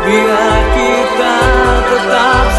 Biar kita tetap